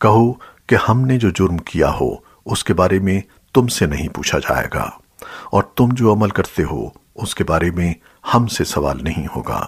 کہو کہ ہم نے جو جرم کیا ہو، اس کے بارے میں تم سے نہیں پوچھا جائے گا۔ اور تم جو عمل کرتے ہو، اس کے بارے میں ہم سے سوال نہیں ہوگا۔